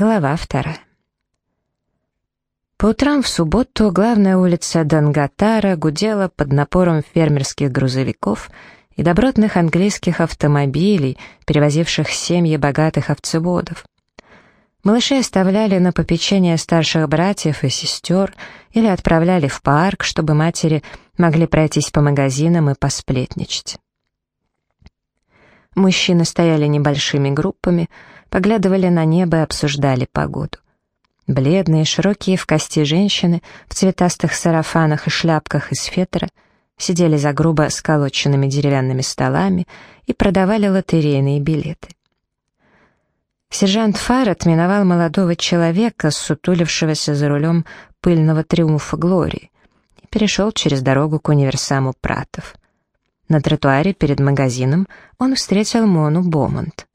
Глава вторая. По утрам в субботу главная улица Дангатара гудела под напором фермерских грузовиков и добротных английских автомобилей, перевозивших семьи богатых овцеводов. Малышей оставляли на попечение старших братьев и сестер или отправляли в парк, чтобы матери могли пройтись по магазинам и посплетничать. Мужчины стояли небольшими группами, поглядывали на небо и обсуждали погоду. Бледные, широкие в кости женщины в цветастых сарафанах и шляпках из фетра сидели за грубо сколоченными деревянными столами и продавали лотерейные билеты. Сержант Фар отминовал молодого человека, сутулившегося за рулем пыльного триумфа Глории, и перешел через дорогу к универсаму Пратов. На тротуаре перед магазином он встретил Мону Бомонт.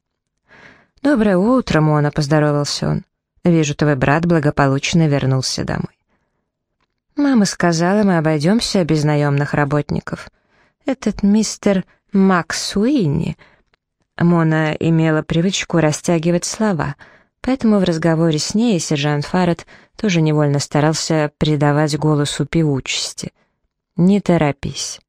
«Доброе утро, Мона», — поздоровался он. «Вижу, твой брат благополучно вернулся домой». «Мама сказала, мы обойдемся без наемных работников. Этот мистер Макс Уинни...» Мона имела привычку растягивать слова, поэтому в разговоре с ней сержант Фаррет тоже невольно старался придавать голосу певучести. «Не торопись».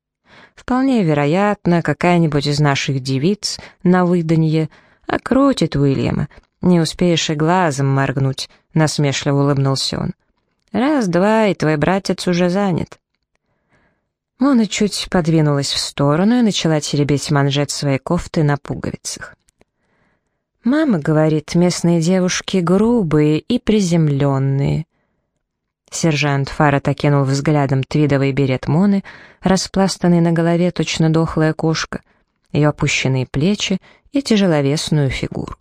Вполне вероятно, какая-нибудь из наших девиц на выданье — «Окрутит Уильяма. Не успеешь и глазом моргнуть», — насмешливо улыбнулся он. «Раз-два, и твой братец уже занят». Мона чуть подвинулась в сторону и начала теребить манжет своей кофты на пуговицах. «Мама говорит, местные девушки грубые и приземленные». Сержант Фарат окинул взглядом твидовый берет Моны, распластанный на голове точно дохлая кошка, ее опущенные плечи и тяжеловесную фигуру.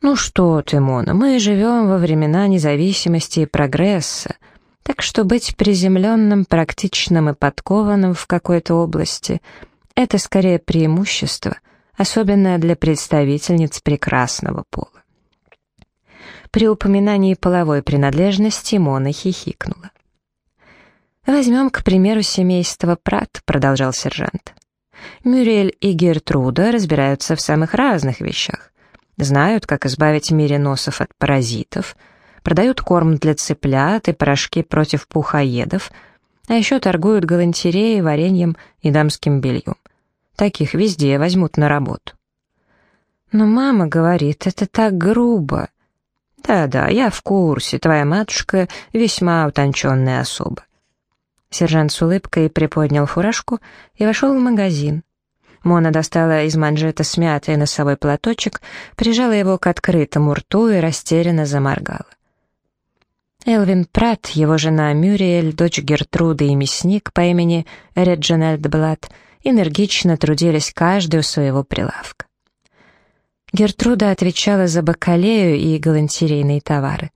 «Ну что ты, Мона, мы живем во времена независимости и прогресса, так что быть приземленным, практичным и подкованным в какой-то области — это скорее преимущество, особенно для представительниц прекрасного пола». При упоминании половой принадлежности Мона хихикнула. «Возьмем, к примеру, семейство Прат», — продолжал сержант. Мюрель и Гертруда разбираются в самых разных вещах. Знают, как избавить мериносов от паразитов, продают корм для цыплят и порошки против пухоедов, а еще торгуют галантереей, вареньем и дамским бельем. Таких везде возьмут на работу. Но мама говорит, это так грубо. Да-да, я в курсе, твоя матушка весьма утонченная особа. Сержант с улыбкой приподнял фуражку и вошел в магазин. Мона достала из манжета смятый носовой платочек, прижала его к открытому рту и растерянно заморгала. Элвин Пратт, его жена Мюриэль, дочь Гертруды и мясник по имени Реджинальд Блад энергично трудились каждый у своего прилавка. Гертруда отвечала за бакалею и галантерейные товары.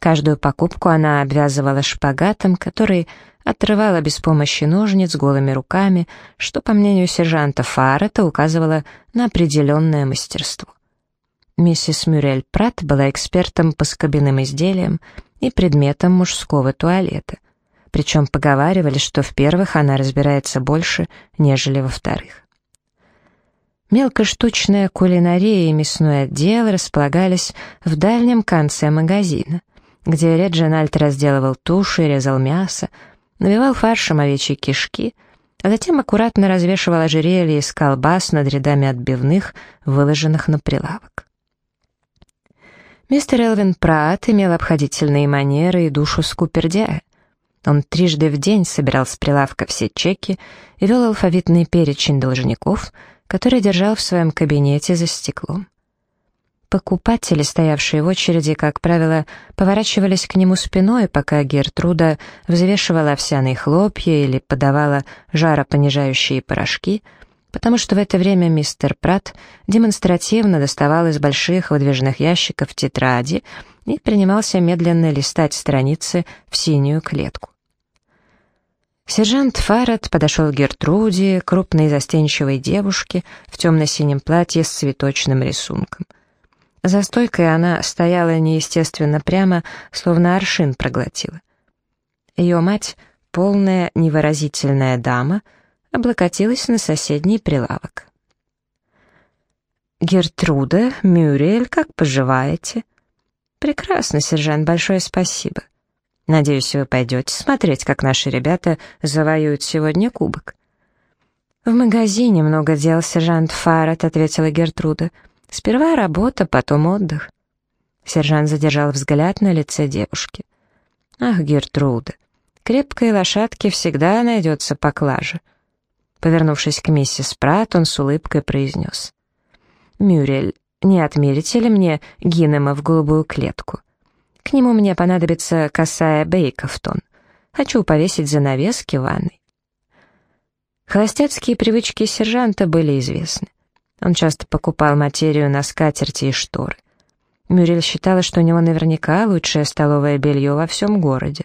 Каждую покупку она обвязывала шпагатом, который отрывала без помощи ножниц голыми руками, что, по мнению сержанта Фаррета, указывало на определенное мастерство. Миссис Мюрель Пратт была экспертом по скобяным изделиям и предметам мужского туалета, причем поговаривали, что в первых она разбирается больше, нежели во вторых. Мелкоштучная кулинария и мясной отдел располагались в дальнем конце магазина, где Реджинальд разделывал туши, резал мясо, набивал фаршем овечьи кишки, а затем аккуратно развешивал ожерелье из колбас над рядами отбивных, выложенных на прилавок. Мистер Элвин Пратт имел обходительные манеры и душу скупердяя. Он трижды в день собирал с прилавка все чеки и вел алфавитный перечень должников, который держал в своем кабинете за стеклом. Покупатели, стоявшие в очереди, как правило, поворачивались к нему спиной, пока Гертруда взвешивала овсяные хлопья или подавала жаропонижающие порошки, потому что в это время мистер Пратт демонстративно доставал из больших выдвижных ящиков тетради и принимался медленно листать страницы в синюю клетку. Сержант Фаррет подошел к Гертруде, крупной застенчивой девушке в темно-синем платье с цветочным рисунком — за стойкой она стояла неестественно прямо, словно аршин проглотила. Ее мать, полная невыразительная дама, облокотилась на соседний прилавок. Гертруда, Мюриэль, как поживаете?» «Прекрасно, сержант, большое спасибо. Надеюсь, вы пойдете смотреть, как наши ребята завоюют сегодня кубок». «В магазине много дел, сержант Фаррет», — ответила Гертруда. «Сперва работа, потом отдых». Сержант задержал взгляд на лице девушки. «Ах, Гертруда, крепкой лошадке всегда найдется поклажа». Повернувшись к миссис Пратт, он с улыбкой произнес. «Мюрель, не отмерите ли мне Гиннема в голубую клетку? К нему мне понадобится косая Бейковтон. Хочу повесить занавески в ванной». Холостяцкие привычки сержанта были известны. Он часто покупал материю на скатерти и шторы. Мюрель считала, что у него наверняка лучшее столовое белье во всем городе.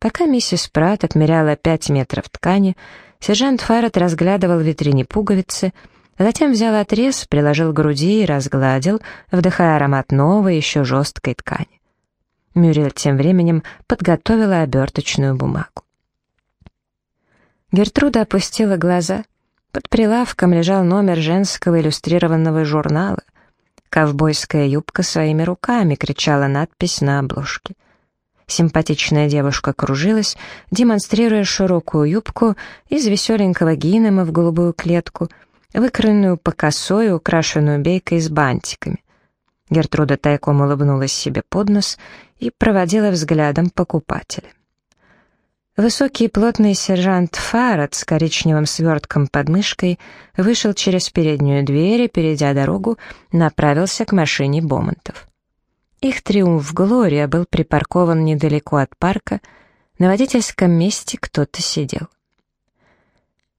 Пока миссис Пратт отмеряла пять метров ткани, сержант Фаррет разглядывал в витрине пуговицы, затем взял отрез, приложил к груди и разгладил, вдыхая аромат новой, еще жесткой ткани. Мюрель тем временем подготовила оберточную бумагу. Гертруда опустила глаза. Под прилавком лежал номер женского иллюстрированного журнала. «Ковбойская юбка своими руками», — кричала надпись на обложке. Симпатичная девушка кружилась, демонстрируя широкую юбку из веселенького гинема в голубую клетку, выкроенную по косой, украшенную бейкой с бантиками. Гертруда тайком улыбнулась себе под нос и проводила взглядом покупателя. Высокий плотный сержант Фарад с коричневым свертком под мышкой вышел через переднюю дверь и, перейдя дорогу, направился к машине Бомонтов. Их «Триумф Глория» был припаркован недалеко от парка, на водительском месте кто-то сидел.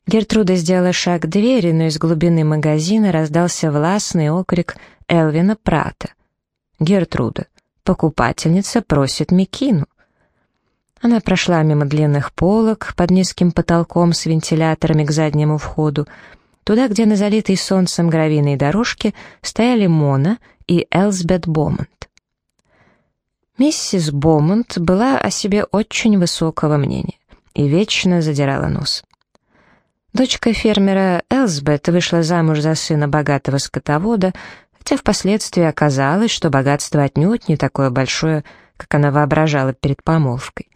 Гертруда сделала шаг к двери, но из глубины магазина раздался властный окрик Элвина Прата. «Гертруда, покупательница просит Микину». Она прошла мимо длинных полок под низким потолком с вентиляторами к заднему входу, туда, где на залитой солнцем гравийной дорожке стояли Мона и Элсбет Бомонт. Миссис Бомонт была о себе очень высокого мнения и вечно задирала нос. Дочка фермера Элсбет вышла замуж за сына богатого скотовода, хотя впоследствии оказалось, что богатство отнюдь не такое большое, как она воображала перед помолвкой.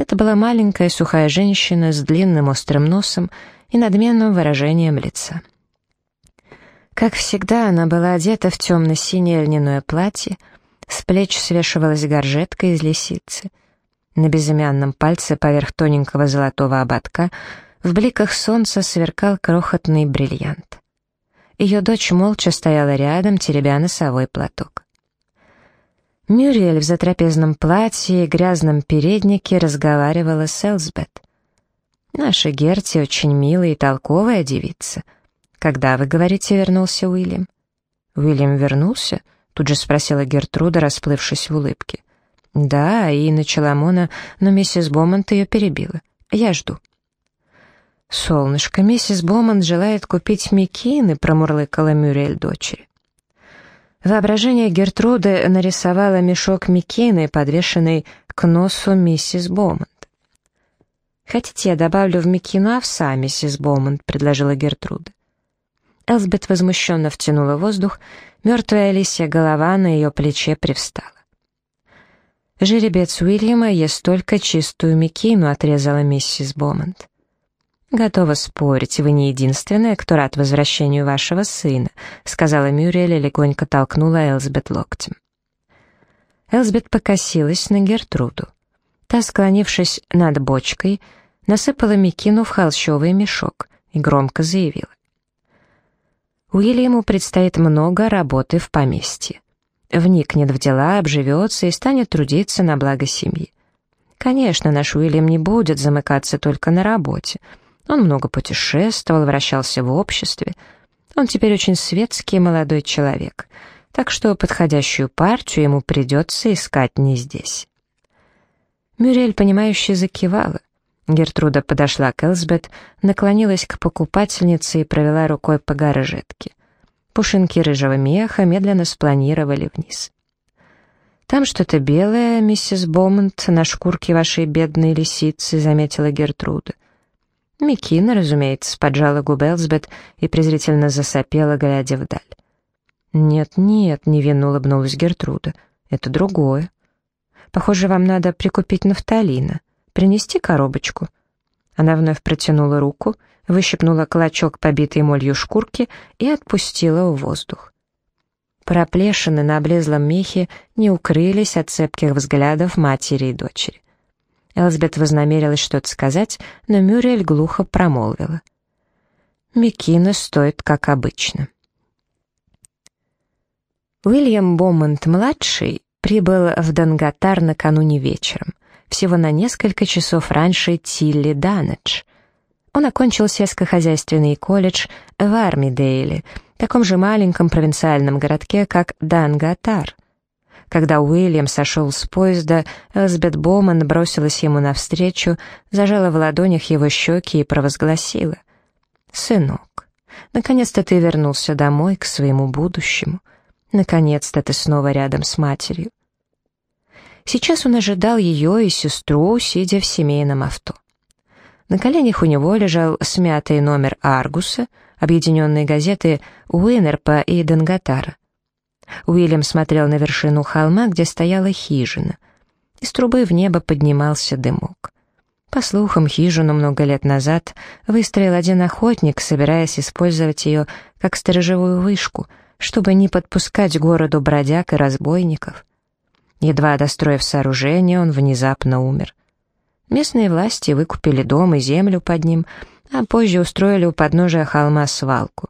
Это была маленькая сухая женщина с длинным острым носом и надменным выражением лица. Как всегда, она была одета в темно-синее льняное платье, с плеч свешивалась горжетка из лисицы. На безымянном пальце поверх тоненького золотого ободка в бликах солнца сверкал крохотный бриллиант. Ее дочь молча стояла рядом, теребя носовой платок. Мюриэль в затрапезном платье и грязном переднике разговаривала с Элсбет. «Наша Герти очень милая и толковая девица. Когда, вы говорите, вернулся Уильям?» «Уильям вернулся?» — тут же спросила Гертруда, расплывшись в улыбке. «Да, и начала Мона, но миссис Бомонт ее перебила. Я жду». «Солнышко, миссис Бомонт желает купить Микины», — промурлыкала Мюриэль дочери. Воображение Гертруды нарисовало мешок Микины, подвешенный к носу миссис Бомонд. «Хотите, я добавлю в Микину овса, миссис Бомонд?» — предложила Гертруда. Элсбет возмущенно втянула воздух, мертвая лисья голова на ее плече привстала. «Жеребец Уильяма ест только чистую Микину», — отрезала миссис Бомонд. «Готова спорить, вы не единственная, кто рад возвращению вашего сына», сказала Мюрриэль и легонько толкнула Элсбет локтем. Элсбет покосилась на Гертруду. Та, склонившись над бочкой, насыпала Микину в холщовый мешок и громко заявила. Уильяму предстоит много работы в поместье. Вникнет в дела, обживется и станет трудиться на благо семьи. Конечно, наш Уильям не будет замыкаться только на работе — он много путешествовал, вращался в обществе. Он теперь очень светский молодой человек, так что подходящую партию ему придется искать не здесь. Мюрель, понимающе закивала. Гертруда подошла к Элсбет, наклонилась к покупательнице и провела рукой по горжетке. Пушинки рыжего меха медленно спланировали вниз. «Там что-то белое, миссис Бомонт, на шкурке вашей бедной лисицы», — заметила Гертруда. Микина, разумеется, поджала губы Элсбет и презрительно засопела, глядя вдаль. «Нет-нет», — невинно улыбнулась Гертруда, — «это другое. Похоже, вам надо прикупить нафталина. Принести коробочку». Она вновь протянула руку, выщипнула клочок побитой молью шкурки и отпустила в воздух. Проплешины на облезлом мехе не укрылись от цепких взглядов матери и дочери. Элсбет вознамерилась что-то сказать, но Мюрриэль глухо промолвила. «Микина стоит, как обычно». Уильям Бомонт-младший прибыл в Данготар накануне вечером, всего на несколько часов раньше Тилли Данедж. Он окончил сельскохозяйственный колледж в Армидейле, таком же маленьком провинциальном городке, как Данготар. Когда Уильям сошел с поезда, Элсбет Боман бросилась ему навстречу, зажала в ладонях его щеки и провозгласила. «Сынок, наконец-то ты вернулся домой, к своему будущему. Наконец-то ты снова рядом с матерью». Сейчас он ожидал ее и сестру, сидя в семейном авто. На коленях у него лежал смятый номер «Аргуса», объединенные газеты «Уинерпа» и «Данготара». Уильям смотрел на вершину холма, где стояла хижина. Из трубы в небо поднимался дымок. По слухам, хижину много лет назад выстроил один охотник, собираясь использовать ее как сторожевую вышку, чтобы не подпускать городу бродяг и разбойников. Едва достроив сооружение, он внезапно умер. Местные власти выкупили дом и землю под ним, а позже устроили у подножия холма свалку —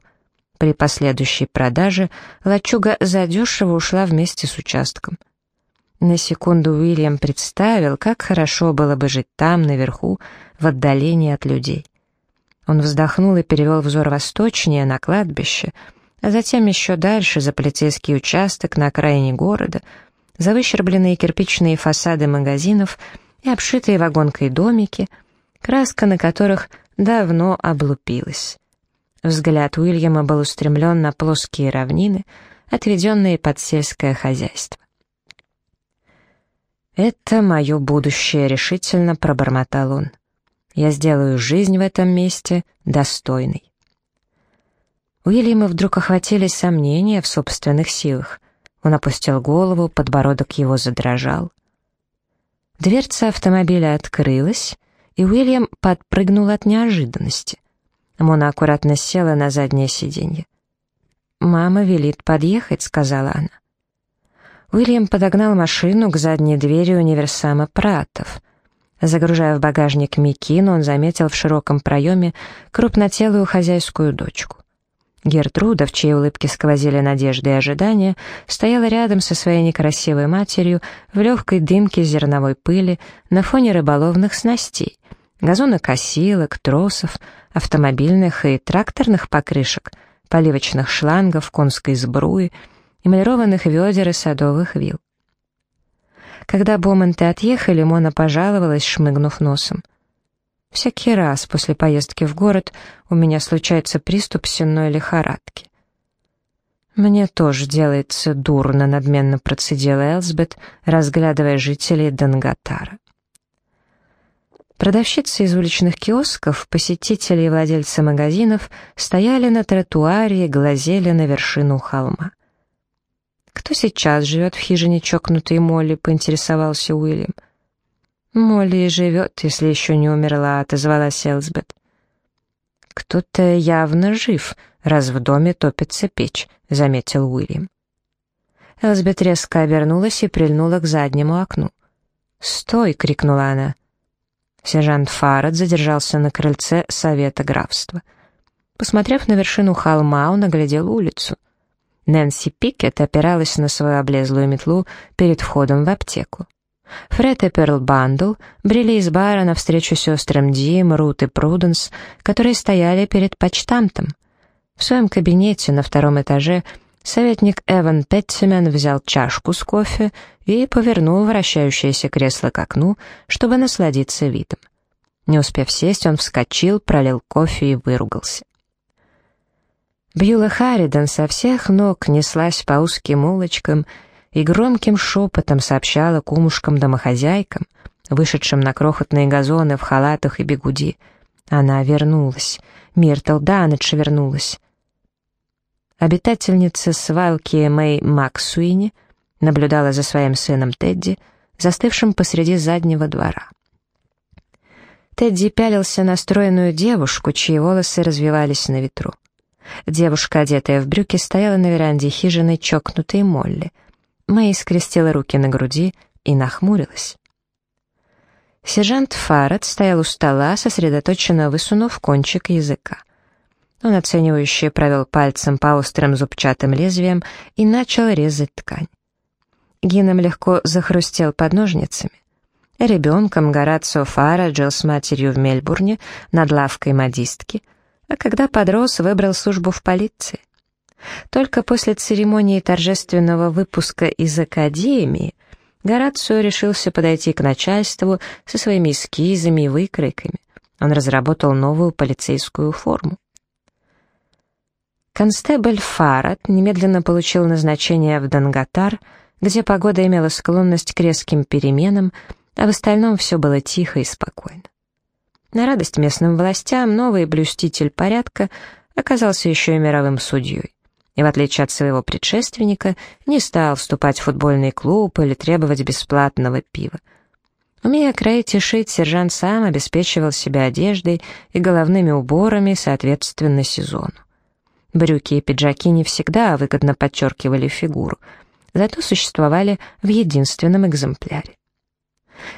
при последующей продаже лачуга задешево ушла вместе с участком. На секунду Уильям представил, как хорошо было бы жить там, наверху, в отдалении от людей. Он вздохнул и перевел взор восточнее, на кладбище, а затем еще дальше, за полицейский участок на окраине города, за выщербленные кирпичные фасады магазинов и обшитые вагонкой домики, краска на которых давно облупилась. Взгляд Уильяма был устремлен на плоские равнины, отведенные под сельское хозяйство. «Это мое будущее», — решительно пробормотал он. «Я сделаю жизнь в этом месте достойной». Уильяма вдруг охватили сомнения в собственных силах. Он опустил голову, подбородок его задрожал. Дверца автомобиля открылась, и Уильям подпрыгнул от неожиданности. Мона аккуратно села на заднее сиденье. «Мама велит подъехать», — сказала она. Уильям подогнал машину к задней двери универсама Пратов. Загружая в багажник Микину, он заметил в широком проеме крупнотелую хозяйскую дочку. Гертруда, в чьей улыбке сквозили надежды и ожидания, стояла рядом со своей некрасивой матерью в легкой дымке зерновой пыли на фоне рыболовных снастей, газонокосилок, тросов, автомобильных и тракторных покрышек, поливочных шлангов, конской сбруи, эмалированных ведер и садовых вил. Когда Бомонты отъехали, Мона пожаловалась, шмыгнув носом. «Всякий раз после поездки в город у меня случается приступ сенной лихорадки». «Мне тоже делается дурно», — надменно процедила Элсбет, разглядывая жителей Данготара. Продавщицы из уличных киосков, посетители и владельцы магазинов стояли на тротуаре и глазели на вершину холма. «Кто сейчас живет в хижине чокнутой Молли?» — поинтересовался Уильям. «Молли живет, если еще не умерла», — отозвалась Элсбет. «Кто-то явно жив, раз в доме топится печь», — заметил Уильям. Элсбет резко обернулась и прильнула к заднему окну. «Стой!» — крикнула она. Сержант Фарад задержался на крыльце совета графства. Посмотрев на вершину холма, он оглядел улицу. Нэнси Пикет опиралась на свою облезлую метлу перед входом в аптеку. Фред и Перл Бандл брели из бара навстречу сестрам Дим, Рут и Пруденс, которые стояли перед почтамтом. В своем кабинете на втором этаже советник Эван Петтимен взял чашку с кофе и повернул вращающееся кресло к окну, чтобы насладиться видом. Не успев сесть, он вскочил, пролил кофе и выругался. Бьюла Харридан со всех ног неслась по узким улочкам и громким шепотом сообщала кумушкам-домохозяйкам, вышедшим на крохотные газоны в халатах и бегуди, Она вернулась. Миртл Данедж вернулась. Обитательница свалки Мэй Максуини наблюдала за своим сыном Тедди, застывшим посреди заднего двора. Тедди пялился на стройную девушку, чьи волосы развивались на ветру. Девушка, одетая в брюки, стояла на веранде хижины чокнутой Молли. Мэй скрестила руки на груди и нахмурилась. Сержант Фарад стоял у стола, сосредоточенно высунув кончик языка. Он оценивающе провел пальцем по острым зубчатым лезвиям и начал резать ткань. Гином легко захрустел под ножницами. Ребенком Горацио Фара жил с матерью в Мельбурне над лавкой модистки, а когда подрос, выбрал службу в полиции. Только после церемонии торжественного выпуска из академии Горацио решился подойти к начальству со своими эскизами и выкройками. Он разработал новую полицейскую форму. Констебль Фарад немедленно получил назначение в Данготар, где погода имела склонность к резким переменам, а в остальном все было тихо и спокойно. На радость местным властям новый блюститель порядка оказался еще и мировым судьей и, в отличие от своего предшественника, не стал вступать в футбольный клуб или требовать бесплатного пива. Умея кроить и шить, сержант сам обеспечивал себя одеждой и головными уборами соответственно сезону. Брюки и пиджаки не всегда выгодно подчеркивали фигуру, зато существовали в единственном экземпляре.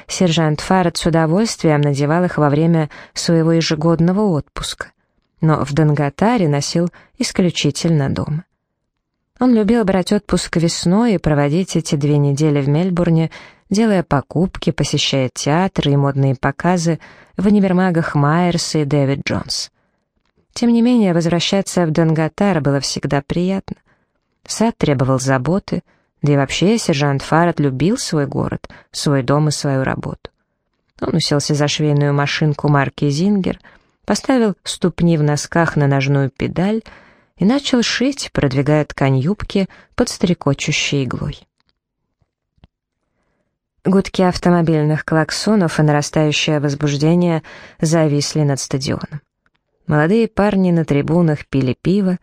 Сержант Фарад с удовольствием надевал их во время своего ежегодного отпуска но в Данготаре носил исключительно дома. Он любил брать отпуск весной и проводить эти две недели в Мельбурне, делая покупки, посещая театры и модные показы в универмагах Майерс и Дэвид Джонс. Тем не менее, возвращаться в Данготар было всегда приятно. Сад требовал заботы, да и вообще сержант Фарад любил свой город, свой дом и свою работу. Он уселся за швейную машинку марки «Зингер», поставил ступни в носках на ножную педаль и начал шить, продвигая ткань юбки под стрекочущей иглой. Гудки автомобильных клаксонов и нарастающее возбуждение зависли над стадионом. Молодые парни на трибунах пили пиво,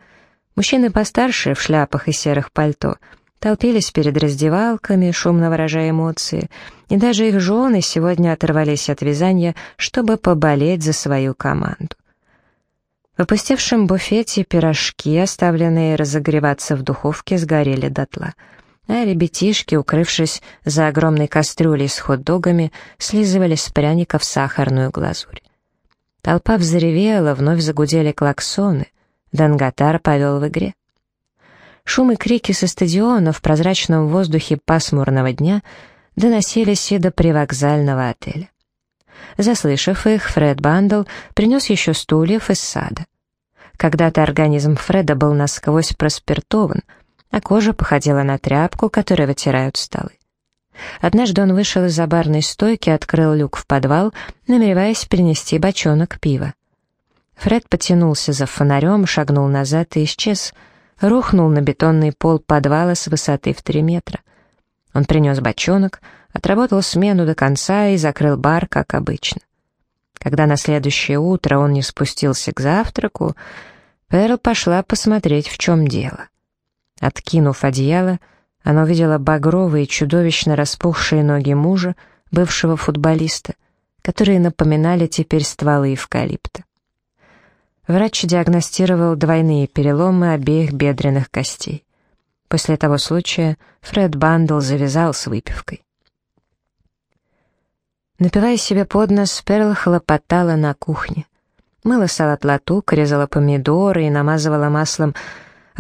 мужчины постарше в шляпах и серых пальто — толпились перед раздевалками, шумно выражая эмоции, и даже их жены сегодня оторвались от вязания, чтобы поболеть за свою команду. В опустевшем буфете пирожки, оставленные разогреваться в духовке, сгорели дотла, а ребятишки, укрывшись за огромной кастрюлей с хот-догами, слизывали с пряников сахарную глазурь. Толпа взревела, вновь загудели клаксоны. Данготар повел в игре. Шум и крики со стадиона в прозрачном воздухе пасмурного дня доносились и до привокзального отеля. Заслышав их, Фред Бандл принес еще стульев из сада. Когда-то организм Фреда был насквозь проспиртован, а кожа походила на тряпку, которой вытирают столы. Однажды он вышел из-за барной стойки, открыл люк в подвал, намереваясь принести бочонок пива. Фред потянулся за фонарем, шагнул назад и исчез — рухнул на бетонный пол подвала с высоты в три метра. Он принес бочонок, отработал смену до конца и закрыл бар, как обычно. Когда на следующее утро он не спустился к завтраку, Перл пошла посмотреть, в чем дело. Откинув одеяло, она увидела багровые, чудовищно распухшие ноги мужа, бывшего футболиста, которые напоминали теперь стволы эвкалипта. Врач диагностировал двойные переломы обеих бедренных костей. После того случая Фред Бандл завязал с выпивкой. Напивая себе под нос, Перл хлопотала на кухне. Мыла салат латук, резала помидоры и намазывала маслом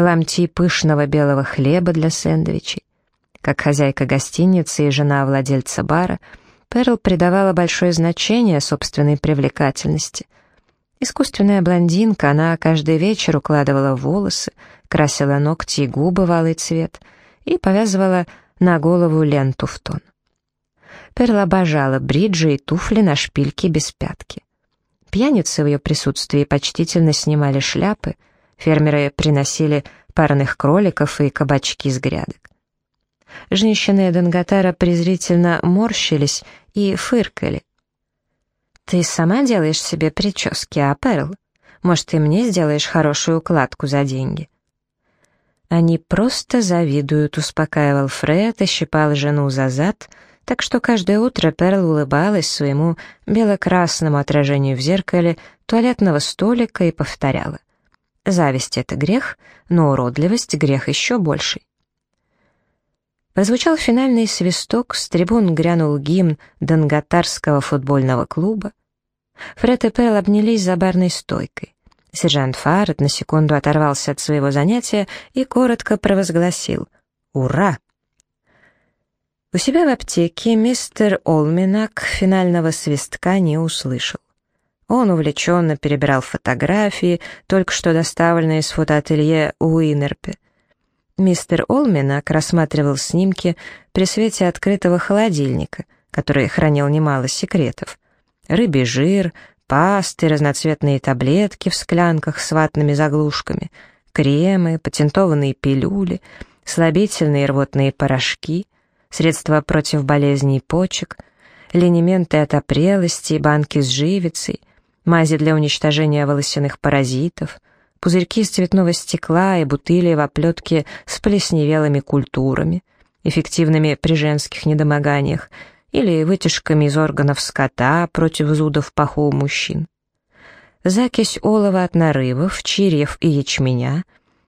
ломти пышного белого хлеба для сэндвичей. Как хозяйка гостиницы и жена владельца бара, Перл придавала большое значение собственной привлекательности — Искусственная блондинка, она каждый вечер укладывала волосы, красила ногти и губы в алый цвет и повязывала на голову ленту в тон. Перл обожала бриджи и туфли на шпильке без пятки. Пьяницы в ее присутствии почтительно снимали шляпы, фермеры приносили парных кроликов и кабачки из грядок. Женщины Данготара презрительно морщились и фыркали, «Ты сама делаешь себе прически, а, Перл? Может, ты мне сделаешь хорошую укладку за деньги?» «Они просто завидуют», — успокаивал Фред и щипал жену за зад, так что каждое утро Перл улыбалась своему бело-красному отражению в зеркале туалетного столика и повторяла. «Зависть — это грех, но уродливость — грех еще больший». Прозвучал финальный свисток, с трибун грянул гимн Донготарского футбольного клуба. Фред и Перл обнялись за барной стойкой. Сержант Фаррет на секунду оторвался от своего занятия и коротко провозгласил «Ура!». У себя в аптеке мистер Олминак финального свистка не услышал. Он увлеченно перебирал фотографии, только что доставленные из фотоателье Уинерпе. Мистер Олминак рассматривал снимки при свете открытого холодильника, который хранил немало секретов. Рыбий жир, пасты, разноцветные таблетки в склянках с ватными заглушками, кремы, патентованные пилюли, слабительные рвотные порошки, средства против болезней почек, линементы от опрелости, банки с живицей, мази для уничтожения волосяных паразитов, пузырьки из цветного стекла и бутыли в оплетке с плесневелыми культурами, эффективными при женских недомоганиях, или вытяжками из органов скота против зудов паху у мужчин. Закись олова от нарывов, чирьев и ячменя,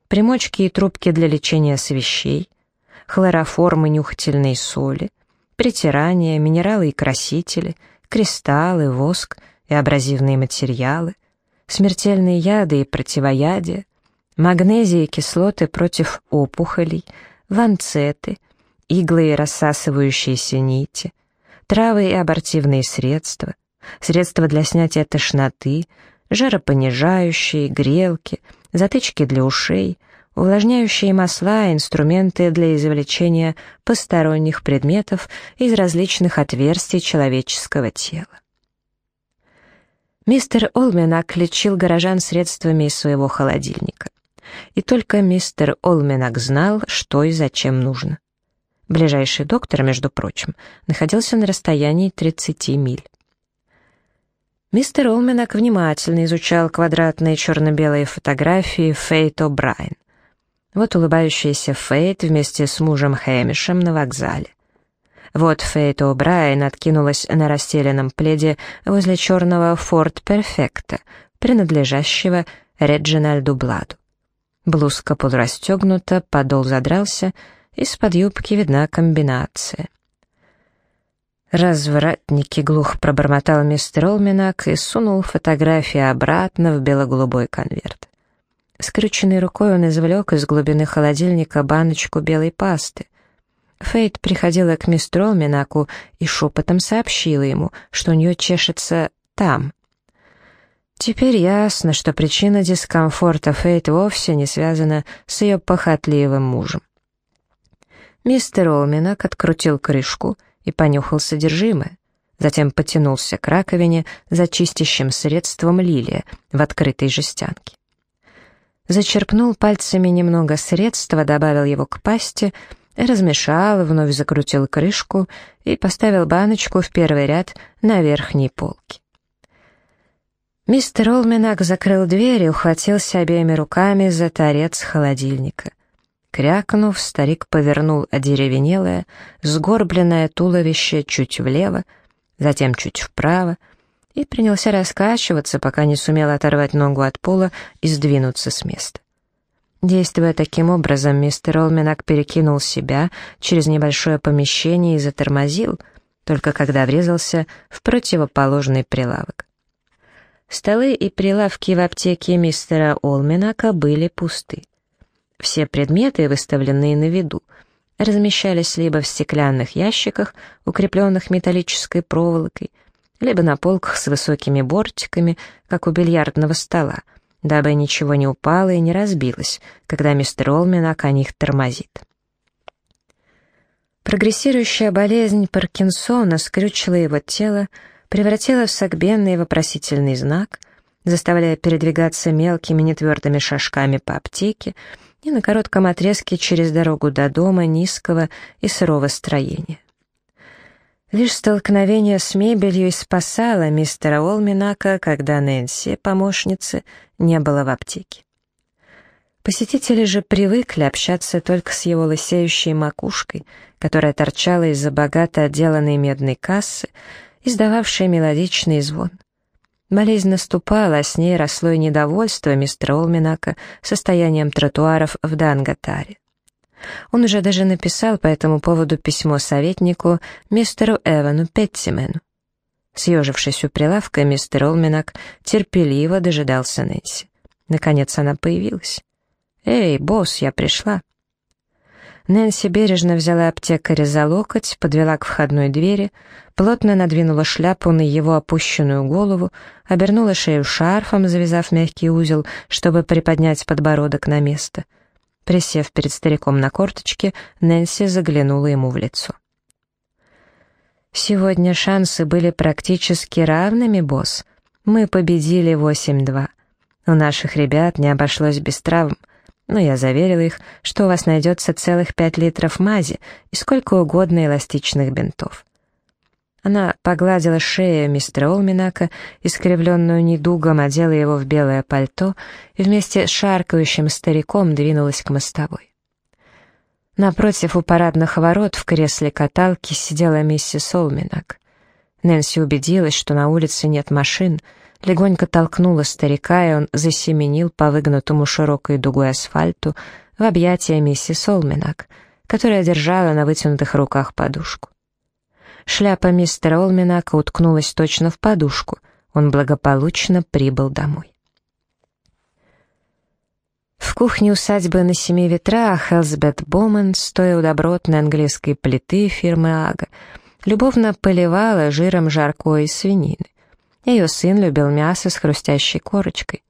примочки и трубки для лечения свещей, хлороформы нюхательной соли, притирания, минералы и красители, кристаллы, воск и абразивные материалы, смертельные яды и противоядия, магнезии и кислоты против опухолей, ланцеты, иглы и рассасывающиеся нити, травы и абортивные средства, средства для снятия тошноты, жаропонижающие, грелки, затычки для ушей, увлажняющие масла и инструменты для извлечения посторонних предметов из различных отверстий человеческого тела. Мистер Олменак лечил горожан средствами из своего холодильника. И только мистер Олменак знал, что и зачем нужно. Ближайший доктор, между прочим, находился на расстоянии 30 миль. Мистер Олменак внимательно изучал квадратные черно-белые фотографии Фейт О'Брайен. Вот улыбающаяся Фейт вместе с мужем Хэмишем на вокзале. Вот Фейт О'Брайен откинулась на расстеленном пледе возле черного Форд Перфекта, принадлежащего Реджинальду Бладу. Блузка полурастегнута, подол задрался — из-под юбки видна комбинация. «Развратники!» — глух пробормотал мистер Олминак и сунул фотографии обратно в бело-голубой конверт. Скрюченной рукой он извлек из глубины холодильника баночку белой пасты. Фейт приходила к мистеру Олминаку и шепотом сообщила ему, что у нее чешется там. Теперь ясно, что причина дискомфорта Фейт вовсе не связана с ее похотливым мужем. Мистер Олминак открутил крышку и понюхал содержимое. Затем потянулся к раковине за чистящим средством лилия в открытой жестянке. Зачерпнул пальцами немного средства, добавил его к пасте, размешал, вновь закрутил крышку и поставил баночку в первый ряд на верхней полке. Мистер Олминак закрыл дверь и ухватился обеими руками за торец холодильника — Крякнув, старик повернул одеревенелое, сгорбленное туловище чуть влево, затем чуть вправо, и принялся раскачиваться, пока не сумел оторвать ногу от пола и сдвинуться с места. Действуя таким образом, мистер Олминак перекинул себя через небольшое помещение и затормозил, только когда врезался в противоположный прилавок. Столы и прилавки в аптеке мистера Олминака были пусты. Все предметы, выставленные на виду, размещались либо в стеклянных ящиках, укрепленных металлической проволокой, либо на полках с высокими бортиками, как у бильярдного стола, дабы ничего не упало и не разбилось, когда мистер Олминак о них тормозит. Прогрессирующая болезнь Паркинсона скрючила его тело, превратила в согбенный вопросительный знак, заставляя передвигаться мелкими нетвердыми шажками по аптеке, и на коротком отрезке через дорогу до дома низкого и сырого строения. Лишь столкновение с мебелью и спасало мистера Олминака, когда Нэнси, помощницы, не было в аптеке. Посетители же привыкли общаться только с его лысеющей макушкой, которая торчала из-за богато отделанной медной кассы, издававшей мелодичный звон. Болезнь наступала, а с ней росло и недовольство мистера Олминака состоянием тротуаров в Данготаре. Он уже даже написал по этому поводу письмо советнику мистеру Эвану Петтимену. Съежившись у прилавка, мистер Олминак терпеливо дожидался Нэнси. Наконец она появилась. «Эй, босс, я пришла». Нэнси бережно взяла аптекаря за локоть, подвела к входной двери, плотно надвинула шляпу на его опущенную голову, обернула шею шарфом, завязав мягкий узел, чтобы приподнять подбородок на место — Присев перед стариком на корточке, Нэнси заглянула ему в лицо. «Сегодня шансы были практически равными, босс. Мы победили 8-2. У наших ребят не обошлось без травм, но я заверил их, что у вас найдется целых пять литров мази и сколько угодно эластичных бинтов. Она погладила шею мистера Олминака, искривленную недугом, одела его в белое пальто и вместе с шаркающим стариком двинулась к мостовой. Напротив у парадных ворот в кресле каталки сидела миссис Олминак. Нэнси убедилась, что на улице нет машин, легонько толкнула старика, и он засеменил по выгнутому широкой дугой асфальту в объятия миссис Олминак, которая держала на вытянутых руках подушку. Шляпа мистера Олминака уткнулась точно в подушку. Он благополучно прибыл домой. В кухне усадьбы на семи ветрах Элсбет Боман, стоя у добротной английской плиты фирмы Ага, любовно поливала жиром жаркое из свинины. Ее сын любил мясо с хрустящей корочкой.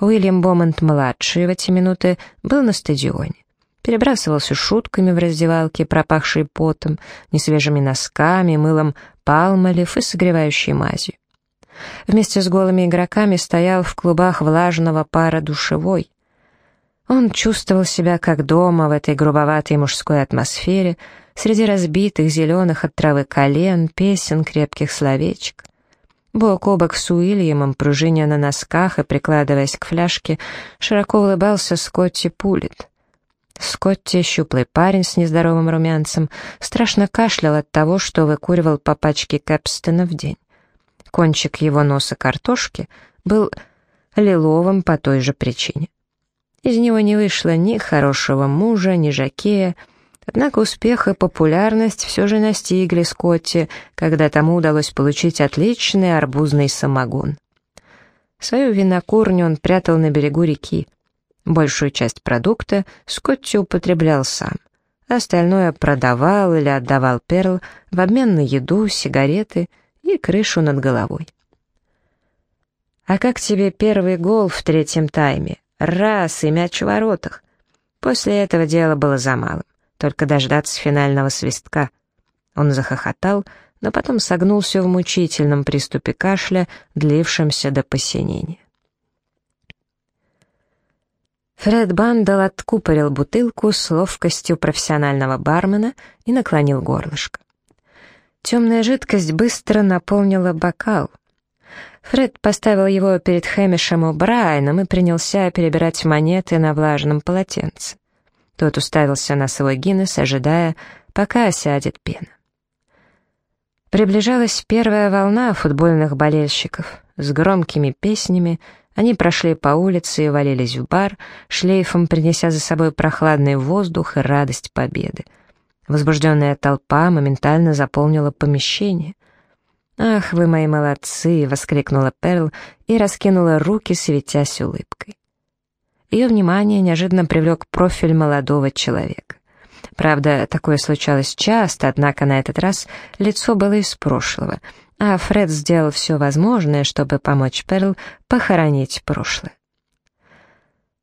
Уильям Бомонт-младший в эти минуты был на стадионе перебрасывался шутками в раздевалке, пропахшей потом, несвежими носками, мылом палмолив и согревающей мазью. Вместе с голыми игроками стоял в клубах влажного пара душевой. Он чувствовал себя как дома в этой грубоватой мужской атмосфере, среди разбитых зеленых от травы колен, песен, крепких словечек. Бок о бок с Уильямом, пружиня на носках и прикладываясь к фляжке, широко улыбался Скотти Пулит. Скотти, щуплый парень с нездоровым румянцем, страшно кашлял от того, что выкуривал по пачке Кэпстона в день. Кончик его носа картошки был лиловым по той же причине. Из него не вышло ни хорошего мужа, ни жакея, однако успех и популярность все же настигли Скотти, когда тому удалось получить отличный арбузный самогон. Свою винокурню он прятал на берегу реки. Большую часть продукта Скотти употреблял сам, остальное продавал или отдавал Перл в обмен на еду, сигареты и крышу над головой. «А как тебе первый гол в третьем тайме? Раз, и мяч в воротах!» После этого дело было за малым, только дождаться финального свистка. Он захохотал, но потом согнулся в мучительном приступе кашля, длившемся до посинения. Фред Бандал откупорил бутылку с ловкостью профессионального бармена и наклонил горлышко. Темная жидкость быстро наполнила бокал. Фред поставил его перед Хэмишем Брайаном и принялся перебирать монеты на влажном полотенце. Тот уставился на свой Гиннес, ожидая, пока осядет пена. Приближалась первая волна футбольных болельщиков с громкими песнями, они прошли по улице и валились в бар, шлейфом принеся за собой прохладный воздух и радость победы. Возбужденная толпа моментально заполнила помещение. «Ах, вы мои молодцы!» — воскликнула Перл и раскинула руки, светясь улыбкой. Ее внимание неожиданно привлек профиль молодого человека. Правда, такое случалось часто, однако на этот раз лицо было из прошлого — а Фред сделал все возможное, чтобы помочь Перл похоронить прошлое.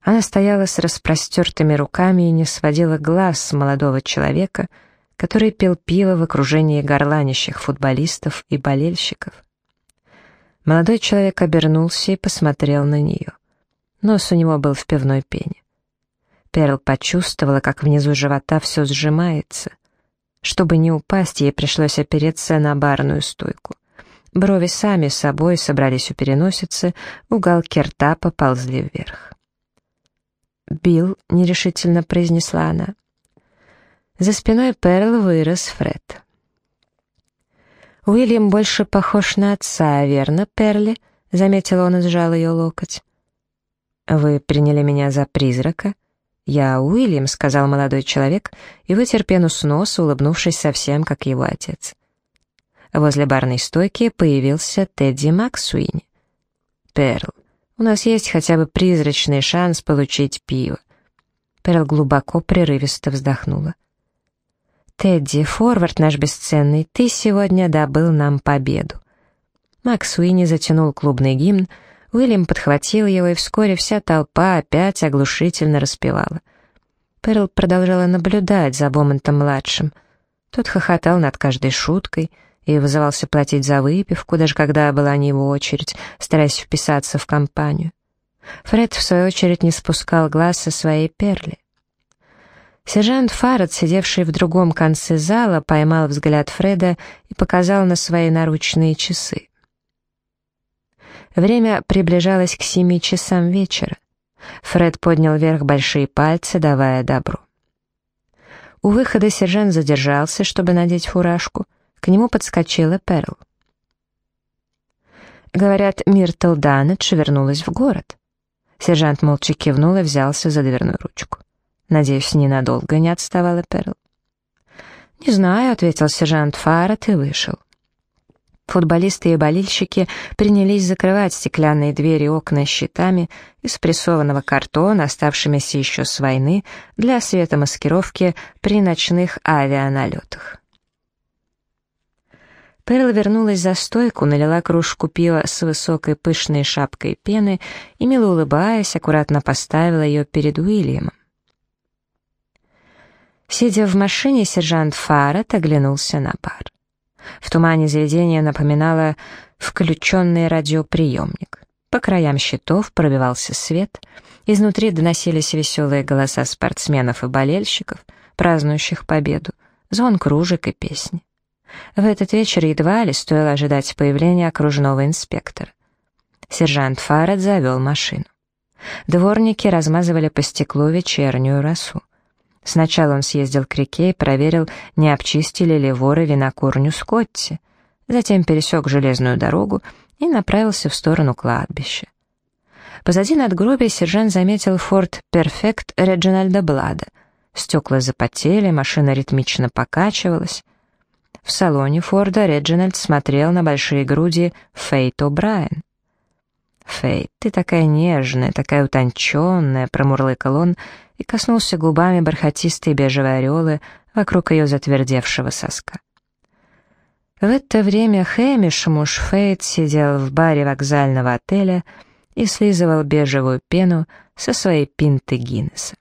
Она стояла с распростертыми руками и не сводила глаз с молодого человека, который пил пиво в окружении горланищих футболистов и болельщиков. Молодой человек обернулся и посмотрел на нее. Нос у него был в пивной пене. Перл почувствовала, как внизу живота все сжимается. Чтобы не упасть, ей пришлось опереться на барную стойку. Брови сами собой собрались у переносицы, уголки рта поползли вверх. «Билл», — нерешительно произнесла она. За спиной Перл вырос Фред. «Уильям больше похож на отца, верно, Перли?» — заметил он и сжал ее локоть. «Вы приняли меня за призрака?» «Я Уильям», — сказал молодой человек, и вытер пену с носа, улыбнувшись совсем, как его отец. Возле барной стойки появился Тедди Максуини. «Перл, у нас есть хотя бы призрачный шанс получить пиво». Перл глубоко, прерывисто вздохнула. «Тедди, форвард наш бесценный, ты сегодня добыл нам победу». Макс Уинни затянул клубный гимн, Уильям подхватил его, и вскоре вся толпа опять оглушительно распевала. Перл продолжала наблюдать за Бомонтом-младшим. Тот хохотал над каждой шуткой и вызывался платить за выпивку, даже когда была не его очередь, стараясь вписаться в компанию. Фред, в свою очередь, не спускал глаз со своей перли. Сержант Фаррет, сидевший в другом конце зала, поймал взгляд Фреда и показал на свои наручные часы. Время приближалось к семи часам вечера. Фред поднял вверх большие пальцы, давая добро. У выхода сержант задержался, чтобы надеть фуражку. К нему подскочила Перл. Говорят, Миртл Данедж вернулась в город. Сержант молча кивнул и взялся за дверную ручку. Надеюсь, ненадолго не отставала Перл. «Не знаю», — ответил сержант Фаррет и вышел. Футболисты и болельщики принялись закрывать стеклянные двери и окна щитами из прессованного картона, оставшимися еще с войны, для светомаскировки при ночных авианалетах. Перл вернулась за стойку, налила кружку пива с высокой пышной шапкой пены и, мило улыбаясь, аккуратно поставила ее перед Уильямом. Сидя в машине, сержант Фаррет оглянулся на бар. В тумане заведение напоминало включенный радиоприемник. По краям щитов пробивался свет, изнутри доносились веселые голоса спортсменов и болельщиков, празднующих победу, звон кружек и песни. В этот вечер едва ли стоило ожидать появления окружного инспектора. Сержант Фаррет завел машину. Дворники размазывали по стеклу вечернюю росу. Сначала он съездил к реке и проверил, не обчистили ли воры винокурню Скотти. Затем пересек железную дорогу и направился в сторону кладбища. Позади надгробия сержант заметил форт «Перфект» Реджинальда Блада. Стекла запотели, машина ритмично покачивалась. В салоне Форда Реджинальд смотрел на большие груди Фейт О'Брайен. «Фейт, ты такая нежная, такая утонченная», — промурлыкал он и коснулся губами бархатистой бежевой ореолы вокруг ее затвердевшего соска. В это время Хэмиш, муж Фейт, сидел в баре вокзального отеля и слизывал бежевую пену со своей пинты Гиннесса.